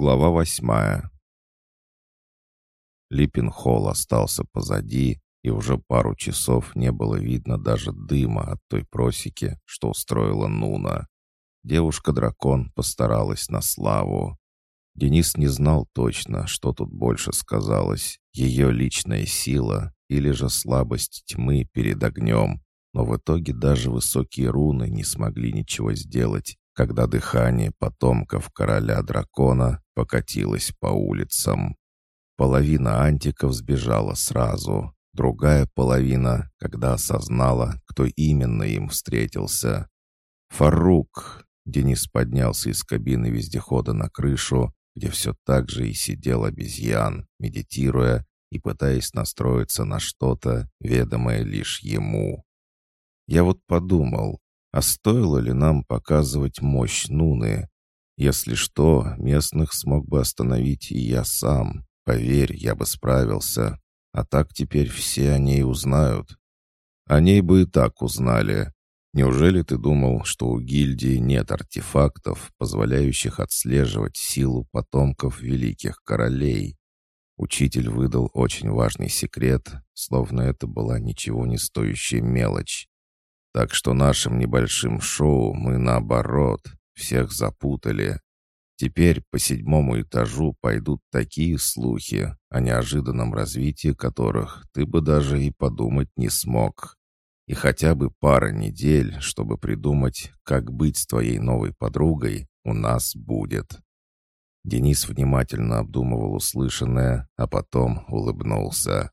Глава восьмая. Липпин-холл остался позади, и уже пару часов не было видно даже дыма от той просеки, что устроила Нуна. Девушка-дракон постаралась на славу. Денис не знал точно, что тут больше сказалось, ее личная сила или же слабость тьмы перед огнем, но в итоге даже высокие руны не смогли ничего сделать, когда дыхание потомков короля-дракона покатилось по улицам. Половина антиков сбежала сразу, другая половина, когда осознала, кто именно им встретился. «Фарук!» Денис поднялся из кабины вездехода на крышу, где все так же и сидел обезьян, медитируя и пытаясь настроиться на что-то, ведомое лишь ему. Я вот подумал, а стоило ли нам показывать мощь Нуны? Если что, местных смог бы остановить и я сам. Поверь, я бы справился. А так теперь все о ней узнают. О ней бы и так узнали. Неужели ты думал, что у гильдии нет артефактов, позволяющих отслеживать силу потомков великих королей? Учитель выдал очень важный секрет, словно это была ничего не стоящая мелочь. Так что нашим небольшим шоу мы, наоборот, всех запутали. Теперь по седьмому этажу пойдут такие слухи, о неожиданном развитии которых ты бы даже и подумать не смог. И хотя бы пара недель, чтобы придумать, как быть с твоей новой подругой, у нас будет». Денис внимательно обдумывал услышанное, а потом улыбнулся.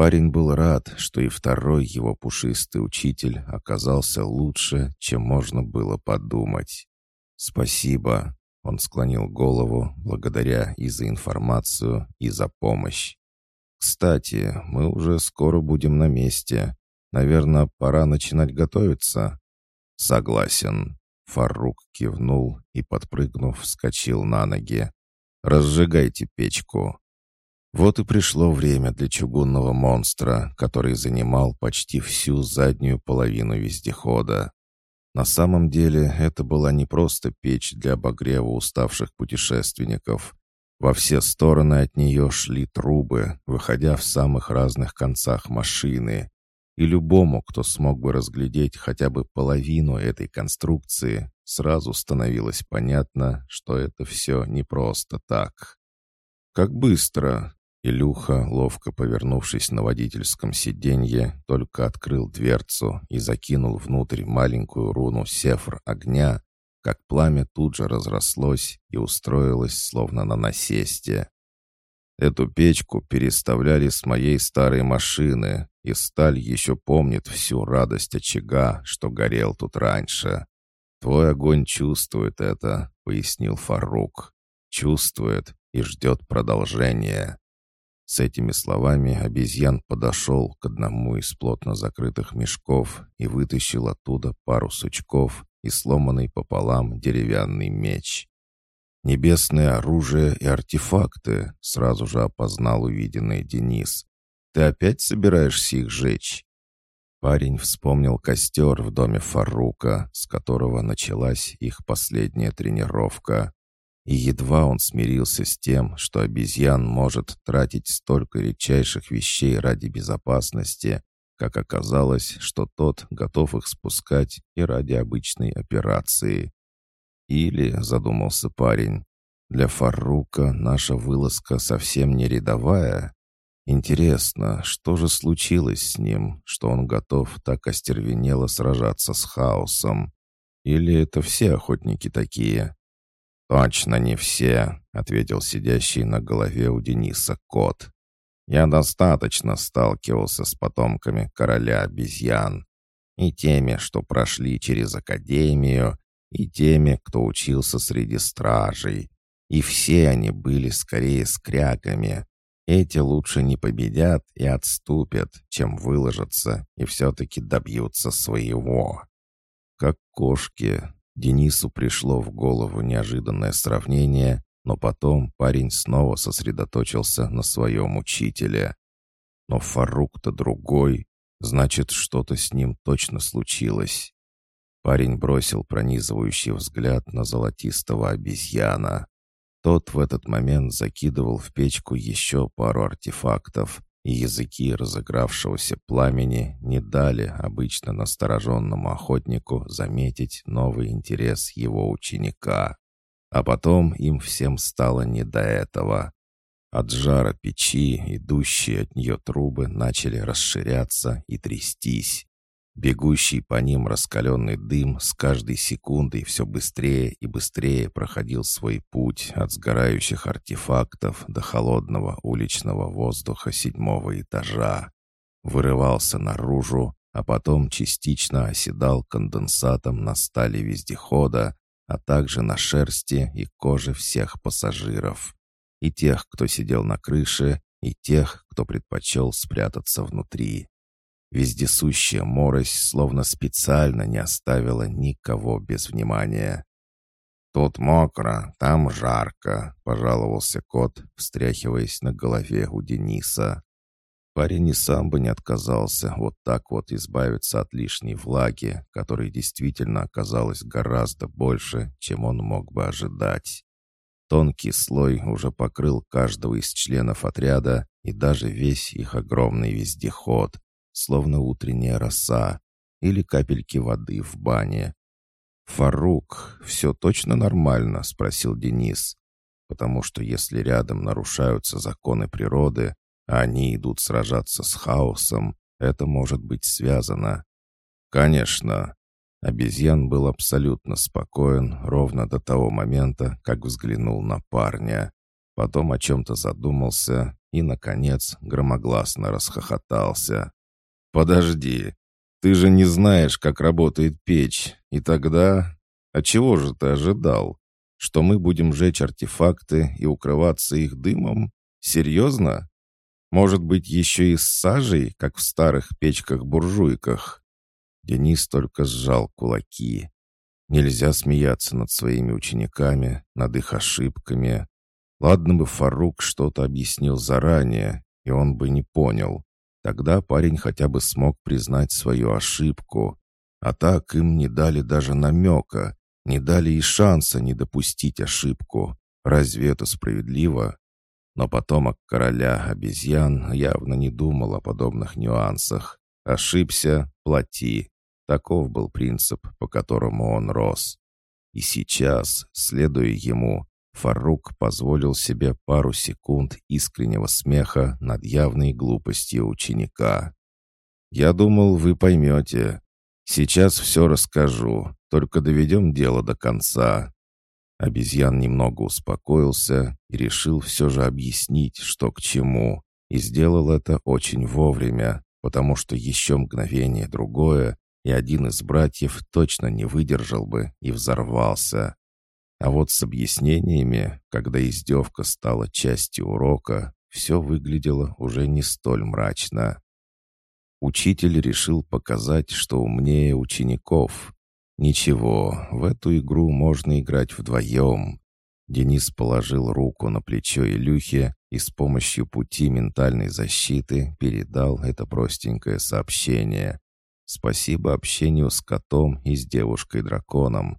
Парень был рад, что и второй его пушистый учитель оказался лучше, чем можно было подумать. «Спасибо», — он склонил голову, благодаря и за информацию, и за помощь. «Кстати, мы уже скоро будем на месте. Наверное, пора начинать готовиться». «Согласен». Фарук кивнул и, подпрыгнув, вскочил на ноги. «Разжигайте печку». Вот и пришло время для чугунного монстра, который занимал почти всю заднюю половину вездехода. На самом деле это была не просто печь для обогрева уставших путешественников. Во все стороны от нее шли трубы, выходя в самых разных концах машины. И любому, кто смог бы разглядеть хотя бы половину этой конструкции, сразу становилось понятно, что это все не просто так. «Как быстро!» Илюха, ловко повернувшись на водительском сиденье, только открыл дверцу и закинул внутрь маленькую руну сефр огня, как пламя тут же разрослось и устроилось словно на насесте. Эту печку переставляли с моей старой машины, и сталь еще помнит всю радость очага, что горел тут раньше. «Твой огонь чувствует это», — пояснил Фарук. «Чувствует и ждет продолжения». С этими словами обезьян подошел к одному из плотно закрытых мешков и вытащил оттуда пару сучков и сломанный пополам деревянный меч. «Небесное оружие и артефакты», — сразу же опознал увиденный Денис. «Ты опять собираешься их жечь?» Парень вспомнил костер в доме Фарука, с которого началась их последняя тренировка. И едва он смирился с тем, что обезьян может тратить столько редчайших вещей ради безопасности, как оказалось, что тот готов их спускать и ради обычной операции. Или, задумался парень, для Фарука наша вылазка совсем не рядовая. Интересно, что же случилось с ним, что он готов так остервенело сражаться с хаосом? Или это все охотники такие? «Точно не все», — ответил сидящий на голове у Дениса кот. «Я достаточно сталкивался с потомками короля обезьян. И теми, что прошли через академию, и теми, кто учился среди стражей. И все они были скорее скряками. Эти лучше не победят и отступят, чем выложатся и все-таки добьются своего. Как кошки, Денису пришло в голову неожиданное сравнение, но потом парень снова сосредоточился на своем учителе. Но Фарук-то другой, значит, что-то с ним точно случилось. Парень бросил пронизывающий взгляд на золотистого обезьяна. Тот в этот момент закидывал в печку еще пару артефактов, и языки разыгравшегося пламени не дали обычно настороженному охотнику заметить новый интерес его ученика. А потом им всем стало не до этого. От жара печи, идущие от нее трубы, начали расширяться и трястись. Бегущий по ним раскаленный дым с каждой секундой все быстрее и быстрее проходил свой путь от сгорающих артефактов до холодного уличного воздуха седьмого этажа. Вырывался наружу, а потом частично оседал конденсатом на стали вездехода, а также на шерсти и коже всех пассажиров. И тех, кто сидел на крыше, и тех, кто предпочел спрятаться внутри. Вездесущая морось словно специально не оставила никого без внимания. «Тут мокро, там жарко», — пожаловался кот, встряхиваясь на голове у Дениса. Парень и сам бы не отказался вот так вот избавиться от лишней влаги, которой действительно оказалось гораздо больше, чем он мог бы ожидать. Тонкий слой уже покрыл каждого из членов отряда и даже весь их огромный вездеход, словно утренняя роса или капельки воды в бане. «Фарук, все точно нормально?» — спросил Денис. «Потому что если рядом нарушаются законы природы, а они идут сражаться с хаосом, это может быть связано». «Конечно». Обезьян был абсолютно спокоен ровно до того момента, как взглянул на парня. Потом о чем-то задумался и, наконец, громогласно расхохотался. «Подожди, ты же не знаешь, как работает печь, и тогда... А чего же ты ожидал? Что мы будем жечь артефакты и укрываться их дымом? Серьезно? Может быть, еще и с сажей, как в старых печках-буржуйках?» Денис только сжал кулаки. Нельзя смеяться над своими учениками, над их ошибками. Ладно бы Фарук что-то объяснил заранее, и он бы не понял. Тогда парень хотя бы смог признать свою ошибку. А так им не дали даже намека, не дали и шанса не допустить ошибку. Разве это справедливо? Но потомок короля обезьян явно не думал о подобных нюансах. Ошибся — плати. Таков был принцип, по которому он рос. И сейчас, следуя ему, Фарук позволил себе пару секунд искреннего смеха над явной глупостью ученика. «Я думал, вы поймете. Сейчас все расскажу, только доведем дело до конца». Обезьян немного успокоился и решил все же объяснить, что к чему, и сделал это очень вовремя, потому что еще мгновение другое, и один из братьев точно не выдержал бы и взорвался. А вот с объяснениями, когда издевка стала частью урока, все выглядело уже не столь мрачно. Учитель решил показать, что умнее учеников. Ничего, в эту игру можно играть вдвоем. Денис положил руку на плечо Илюхе и с помощью пути ментальной защиты передал это простенькое сообщение. Спасибо общению с котом и с девушкой-драконом.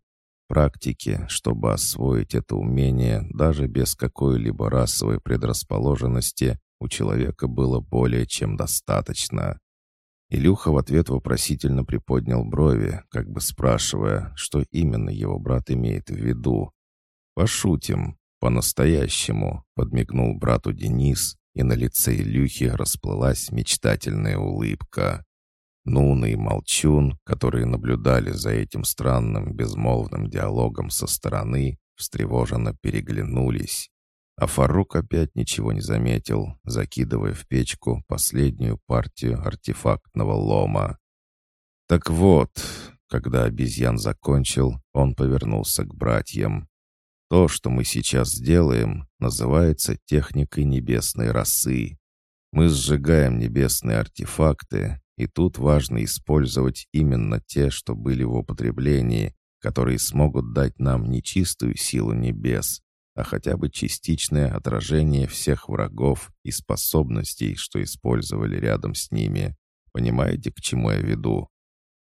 Практики, чтобы освоить это умение даже без какой-либо расовой предрасположенности, у человека было более чем достаточно. Илюха в ответ вопросительно приподнял брови, как бы спрашивая, что именно его брат имеет в виду. «Пошутим, по-настоящему», — подмигнул брату Денис, и на лице Илюхи расплылась мечтательная улыбка. Нуна и Молчун, которые наблюдали за этим странным безмолвным диалогом со стороны, встревоженно переглянулись. А Фарук опять ничего не заметил, закидывая в печку последнюю партию артефактного лома. Так вот, когда обезьян закончил, он повернулся к братьям. То, что мы сейчас сделаем, называется техникой небесной росы. Мы сжигаем небесные артефакты, и тут важно использовать именно те, что были в употреблении, которые смогут дать нам не чистую силу небес, а хотя бы частичное отражение всех врагов и способностей, что использовали рядом с ними. Понимаете, к чему я веду?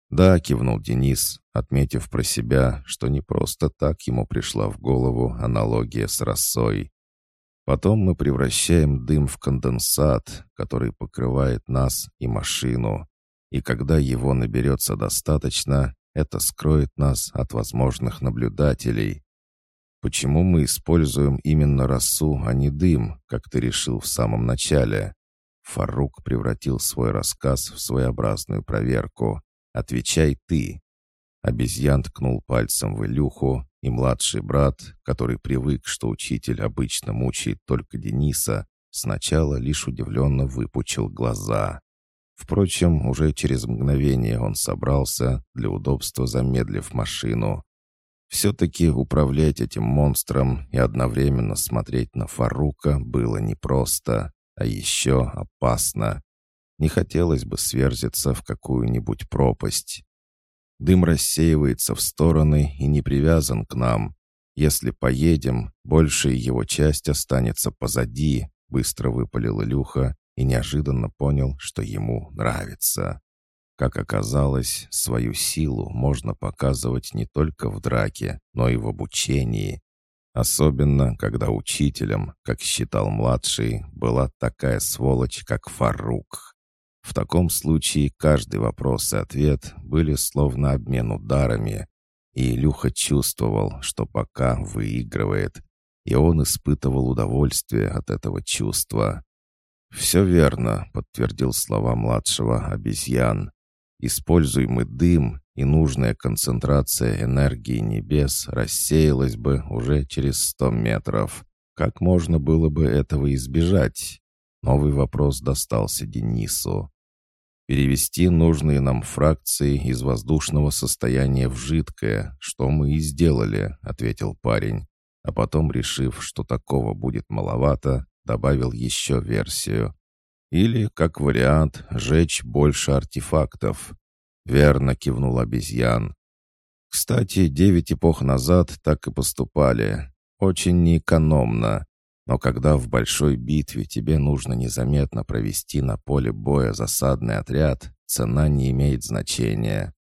«Да», — кивнул Денис, отметив про себя, что не просто так ему пришла в голову аналогия с росой. Потом мы превращаем дым в конденсат, который покрывает нас и машину. И когда его наберется достаточно, это скроет нас от возможных наблюдателей. Почему мы используем именно росу, а не дым, как ты решил в самом начале? Фарук превратил свой рассказ в своеобразную проверку. «Отвечай ты». Обезьян ткнул пальцем в Илюху, и младший брат, который привык, что учитель обычно мучает только Дениса, сначала лишь удивленно выпучил глаза. Впрочем, уже через мгновение он собрался, для удобства замедлив машину. Все-таки управлять этим монстром и одновременно смотреть на Фарука было непросто, а еще опасно. Не хотелось бы сверзиться в какую-нибудь пропасть. Дым рассеивается в стороны и не привязан к нам. Если поедем, большая его часть останется позади, быстро выпалил Илюха и неожиданно понял, что ему нравится. Как оказалось, свою силу можно показывать не только в драке, но и в обучении. Особенно, когда учителем, как считал младший, была такая сволочь, как Фарук. В таком случае каждый вопрос и ответ были словно обмен ударами, и Илюха чувствовал, что пока выигрывает, и он испытывал удовольствие от этого чувства. «Все верно», — подтвердил слова младшего обезьян. «Используемый дым и нужная концентрация энергии небес рассеялась бы уже через сто метров. Как можно было бы этого избежать?» Новый вопрос достался Денису. Перевести нужные нам фракции из воздушного состояния в жидкое, что мы и сделали», — ответил парень. А потом, решив, что такого будет маловато, добавил еще версию. «Или, как вариант, жечь больше артефактов». «Верно», — кивнул обезьян. «Кстати, девять эпох назад так и поступали. Очень неэкономно. Но когда в большой битве тебе нужно незаметно провести на поле боя засадный отряд, цена не имеет значения.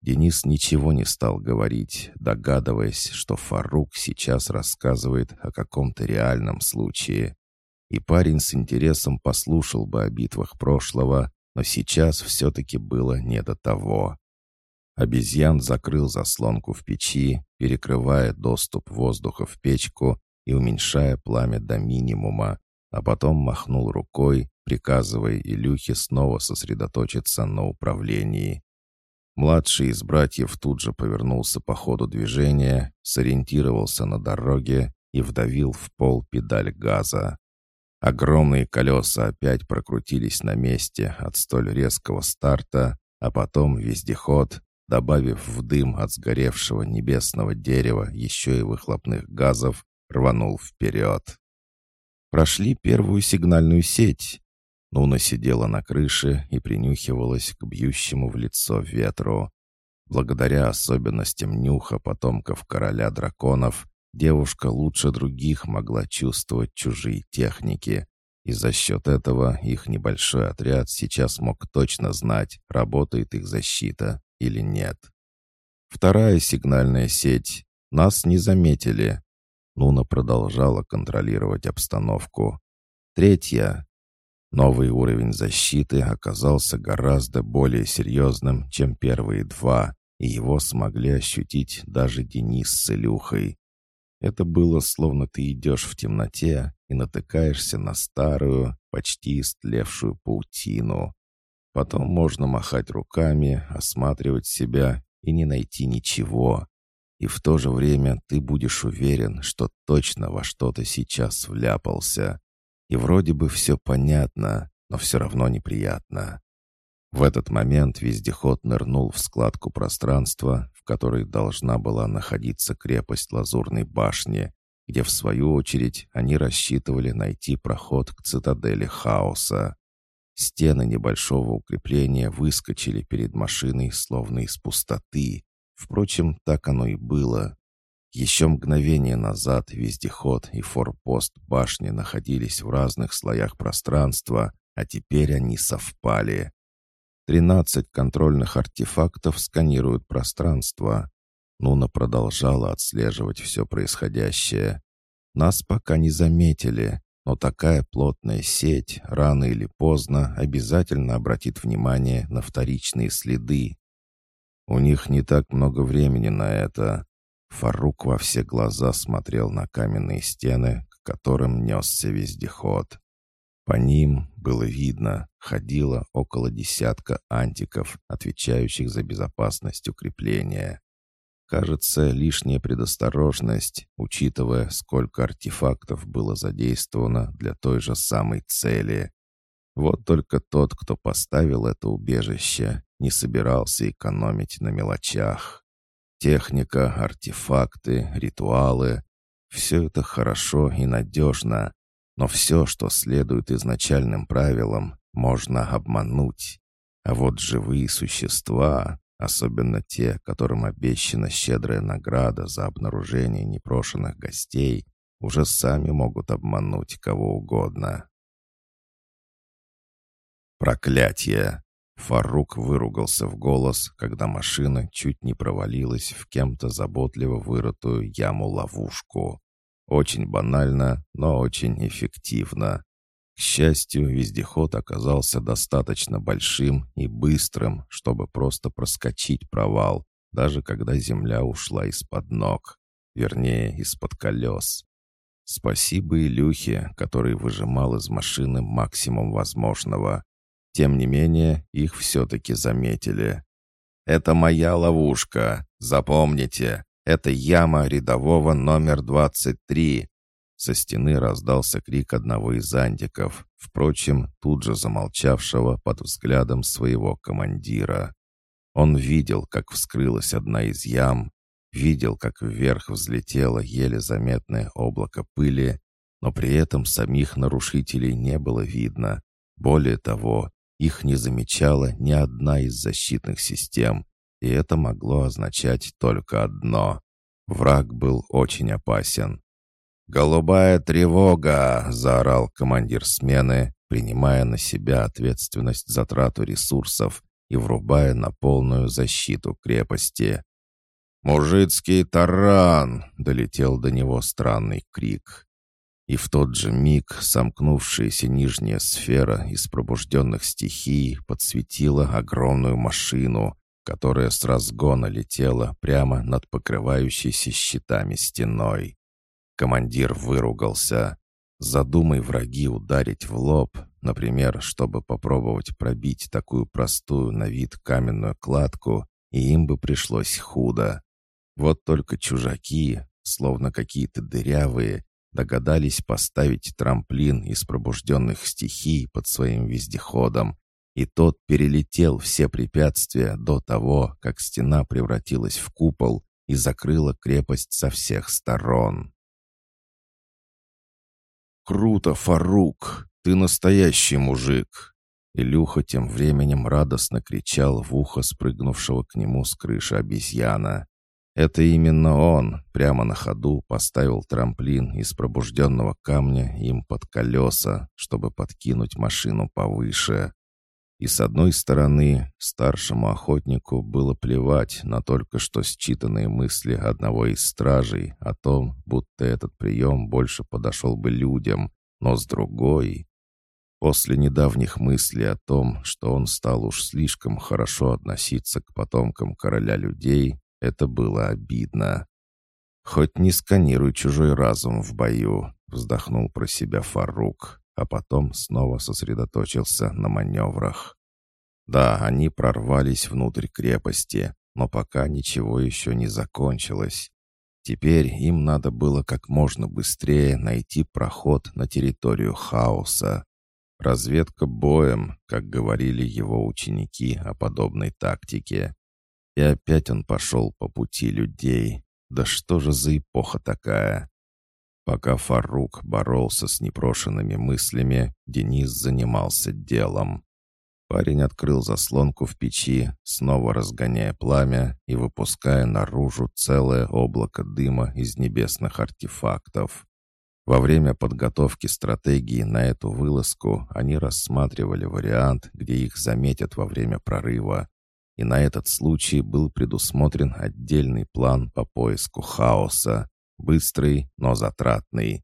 Денис ничего не стал говорить, догадываясь, что Фарук сейчас рассказывает о каком-то реальном случае. И парень с интересом послушал бы о битвах прошлого, но сейчас все-таки было не до того. Обезьян закрыл заслонку в печи, перекрывая доступ воздуха в печку и уменьшая пламя до минимума, а потом махнул рукой, приказывая Илюхе снова сосредоточиться на управлении. Младший из братьев тут же повернулся по ходу движения, сориентировался на дороге и вдавил в пол педаль газа. Огромные колеса опять прокрутились на месте от столь резкого старта, а потом вездеход, добавив в дым от сгоревшего небесного дерева еще и выхлопных газов, рванул вперед. Прошли первую сигнальную сеть. Нуна сидела на крыше и принюхивалась к бьющему в лицо ветру. Благодаря особенностям нюха потомков короля драконов, девушка лучше других могла чувствовать чужие техники, и за счет этого их небольшой отряд сейчас мог точно знать, работает их защита или нет. Вторая сигнальная сеть. Нас не заметили. Нуна продолжала контролировать обстановку. Третья. Новый уровень защиты оказался гораздо более серьезным, чем первые два, и его смогли ощутить даже Денис с Илюхой. Это было словно ты идешь в темноте и натыкаешься на старую, почти истлевшую паутину. Потом можно махать руками, осматривать себя и не найти ничего, и в то же время ты будешь уверен, что точно во что-то сейчас вляпался. И вроде бы все понятно, но все равно неприятно. В этот момент вездеход нырнул в складку пространства, в которой должна была находиться крепость Лазурной башни, где, в свою очередь, они рассчитывали найти проход к цитадели хаоса. Стены небольшого укрепления выскочили перед машиной, словно из пустоты, Впрочем, так оно и было. Еще мгновение назад вездеход и форпост башни находились в разных слоях пространства, а теперь они совпали. Тринадцать контрольных артефактов сканируют пространство. Нуна продолжала отслеживать все происходящее. Нас пока не заметили, но такая плотная сеть рано или поздно обязательно обратит внимание на вторичные следы. У них не так много времени на это. Фарук во все глаза смотрел на каменные стены, к которым несся вездеход. По ним было видно, ходило около десятка антиков, отвечающих за безопасность укрепления. Кажется, лишняя предосторожность, учитывая, сколько артефактов было задействовано для той же самой цели. Вот только тот, кто поставил это убежище, не собирался экономить на мелочах. Техника, артефакты, ритуалы — все это хорошо и надежно, но все, что следует изначальным правилам, можно обмануть. А вот живые существа, особенно те, которым обещана щедрая награда за обнаружение непрошенных гостей, уже сами могут обмануть кого угодно. Проклятие! Фарук выругался в голос, когда машина чуть не провалилась в кем-то заботливо вырытую яму-ловушку. Очень банально, но очень эффективно. К счастью, вездеход оказался достаточно большим и быстрым, чтобы просто проскочить провал, даже когда земля ушла из-под ног, вернее, из-под колес. Спасибо Илюхе, который выжимал из машины максимум возможного. Тем не менее, их все-таки заметили. «Это моя ловушка. Запомните, это яма рядового номер 23». Со стены раздался крик одного из андиков, впрочем, тут же замолчавшего под взглядом своего командира. Он видел, как вскрылась одна из ям, видел, как вверх взлетело еле заметное облако пыли, но при этом самих нарушителей не было видно. Более того, их не замечала ни одна из защитных систем, и это могло означать только одно. Враг был очень опасен. «Голубая тревога!» — заорал командир смены, принимая на себя ответственность за трату ресурсов и врубая на полную защиту крепости. «Мужицкий таран!» — долетел до него странный крик. И в тот же миг сомкнувшаяся нижняя сфера из пробужденных стихий подсветила огромную машину, которая с разгона летела прямо над покрывающейся щитами стеной. Командир выругался. Задумай враги ударить в лоб, например, чтобы попробовать пробить такую простую на вид каменную кладку, и им бы пришлось худо. Вот только чужаки, словно какие-то дырявые, догадались поставить трамплин из пробужденных стихий под своим вездеходом, и тот перелетел все препятствия до того, как стена превратилась в купол и закрыла крепость со всех сторон. «Круто, Фарук! Ты настоящий мужик!» Илюха тем временем радостно кричал в ухо спрыгнувшего к нему с крыши обезьяна. Это именно он прямо на ходу поставил трамплин из пробужденного камня им под колеса, чтобы подкинуть машину повыше. И с одной стороны, старшему охотнику было плевать на только что считанные мысли одного из стражей о том, будто этот прием больше подошел бы людям, но с другой... После недавних мыслей о том, что он стал уж слишком хорошо относиться к потомкам короля людей, это было обидно. «Хоть не сканируй чужой разум в бою», — вздохнул про себя Фарук, а потом снова сосредоточился на маневрах. Да, они прорвались внутрь крепости, но пока ничего еще не закончилось. Теперь им надо было как можно быстрее найти проход на территорию хаоса. Разведка боем, как говорили его ученики о подобной тактике. И опять он пошел по пути людей. Да что же за эпоха такая? Пока Фарук боролся с непрошенными мыслями, Денис занимался делом. Парень открыл заслонку в печи, снова разгоняя пламя и выпуская наружу целое облако дыма из небесных артефактов. Во время подготовки стратегии на эту вылазку они рассматривали вариант, где их заметят во время прорыва, и на этот случай был предусмотрен отдельный план по поиску хаоса, быстрый, но затратный.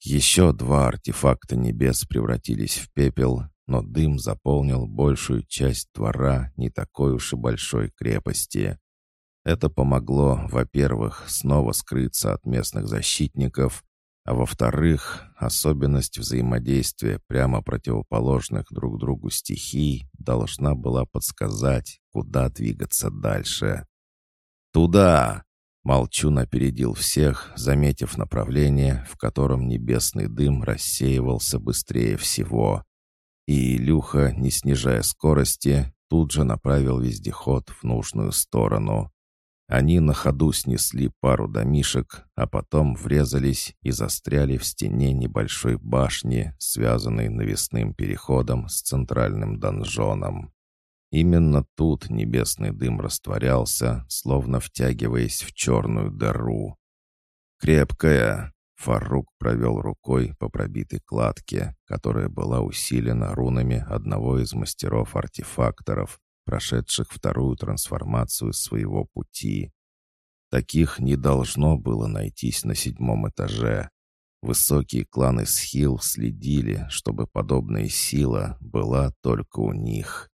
Еще два артефакта небес превратились в пепел, но дым заполнил большую часть двора не такой уж и большой крепости. Это помогло, во-первых, снова скрыться от местных защитников, а во-вторых, особенность взаимодействия прямо противоположных друг другу стихий должна была подсказать, куда двигаться дальше. «Туда!» Молчун опередил всех, заметив направление, в котором небесный дым рассеивался быстрее всего. И Илюха, не снижая скорости, тут же направил вездеход в нужную сторону. Они на ходу снесли пару домишек, а потом врезались и застряли в стене небольшой башни, связанной навесным переходом с центральным донжоном. Именно тут небесный дым растворялся, словно втягиваясь в черную дыру. «Крепкая!» — Фарук провел рукой по пробитой кладке, которая была усилена рунами одного из мастеров-артефакторов, прошедших вторую трансформацию своего пути. Таких не должно было найтись на седьмом этаже. Высокие кланы Схил следили, чтобы подобная сила была только у них.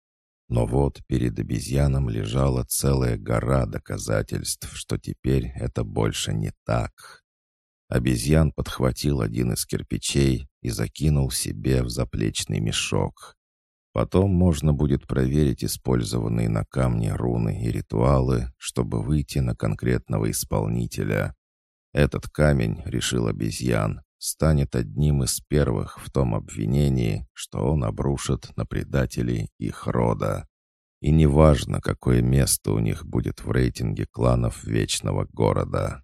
Но вот перед обезьяном лежала целая гора доказательств, что теперь это больше не так. Обезьян подхватил один из кирпичей и закинул себе в заплечный мешок. Потом можно будет проверить использованные на камне руны и ритуалы, чтобы выйти на конкретного исполнителя. Этот камень, решил обезьян, станет одним из первых в том обвинении, что он обрушит на предателей их рода. И неважно, какое место у них будет в рейтинге кланов Вечного Города.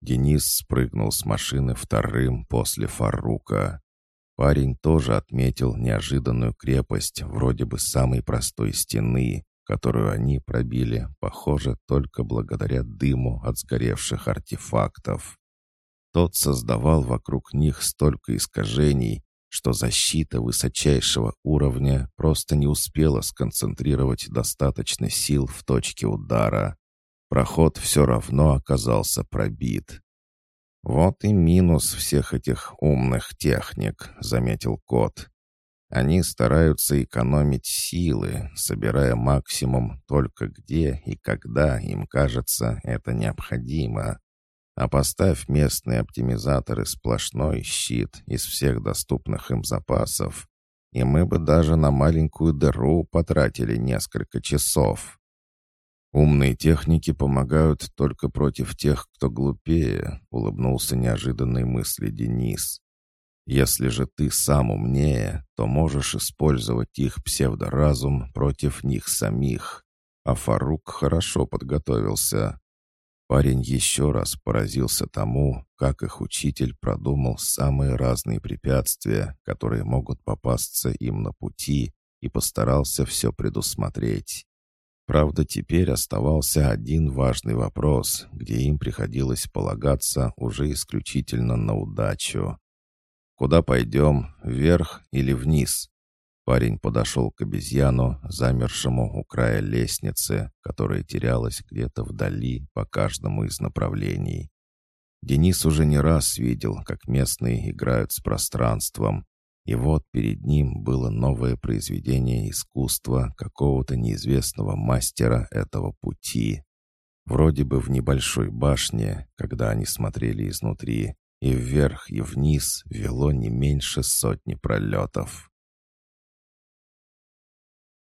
Денис спрыгнул с машины вторым после Фарука. Парень тоже отметил неожиданную крепость вроде бы самой простой стены, которую они пробили, похоже, только благодаря дыму от сгоревших артефактов. Тот создавал вокруг них столько искажений, что защита высочайшего уровня просто не успела сконцентрировать достаточно сил в точке удара. Проход все равно оказался пробит. «Вот и минус всех этих умных техник», — заметил кот. «Они стараются экономить силы, собирая максимум только где и когда им кажется это необходимо. А поставь местные оптимизаторы сплошной щит из всех доступных им запасов, и мы бы даже на маленькую дыру потратили несколько часов». «Умные техники помогают только против тех, кто глупее», — улыбнулся неожиданной мысли Денис. «Если же ты сам умнее, то можешь использовать их псевдоразум против них самих». А Фарук хорошо подготовился. Парень еще раз поразился тому, как их учитель продумал самые разные препятствия, которые могут попасться им на пути, и постарался все предусмотреть. Правда, теперь оставался один важный вопрос, где им приходилось полагаться уже исключительно на удачу. «Куда пойдем? Вверх или вниз?» Парень подошел к обезьяну, замершему у края лестницы, которая терялась где-то вдали по каждому из направлений. Денис уже не раз видел, как местные играют с пространством, и вот перед ним было новое произведение искусства какого-то неизвестного мастера этого пути. Вроде бы в небольшой башне, когда они смотрели изнутри, и вверх, и вниз вело не меньше сотни пролетов.